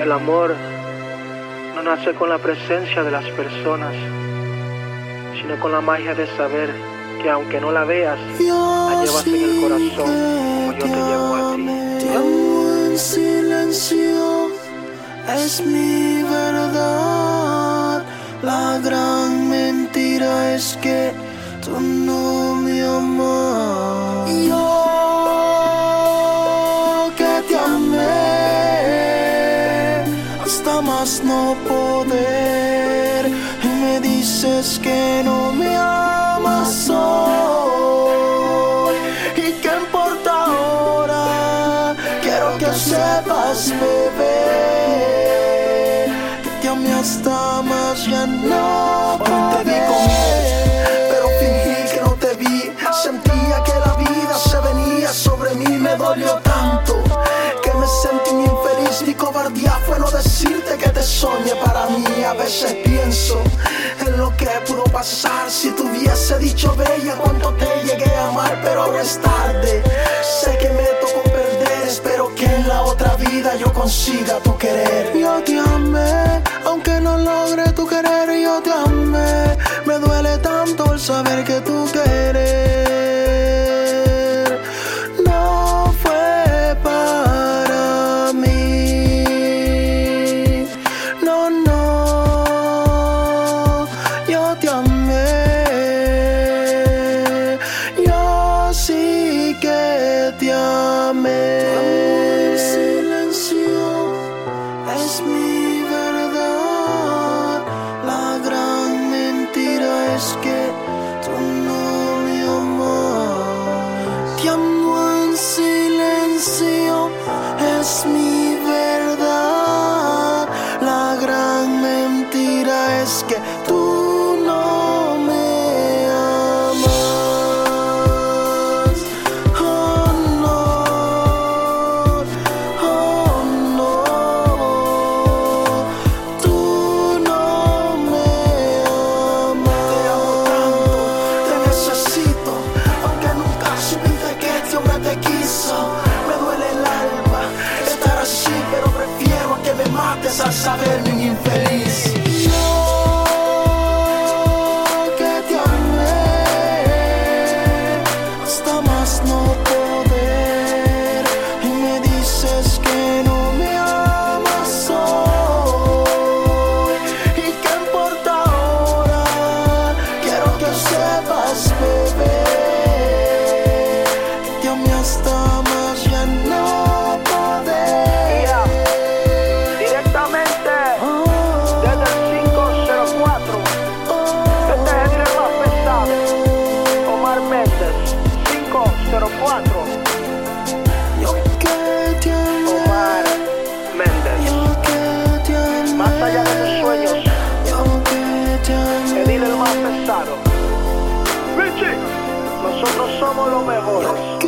El amor no nace con la presencia de las personas, sino con la magia de saber que aunque no la veas, la llevas en el corazón como yo te llevo a ti. Te amo en silencio, es mi verdad. La gran mentira es que tú no me amas. Más no poder y me dices que no me amas hoy. ¿Y qué importa ahora? Quiero que sepas, bebé, que te amé hasta más ya no Hoy Mi cobardía fue no decirte que te soñé para mí. A veces pienso en lo que pudo pasar si te hubiese dicho bella cuánto te llegué a amar, pero ahora es tarde. Sé que me tocó perder, espero que en la otra vida yo consiga tu querer. Yo te amé, aunque no logre tu querer, yo te amé. Me duele tanto el saber que tú querer al saberme un infeliz. Yo que te amé hasta más no poder. Y me dices que no me amas hoy. Y qué importa ahora quiero que sepas bebé nosotros somos los mejores.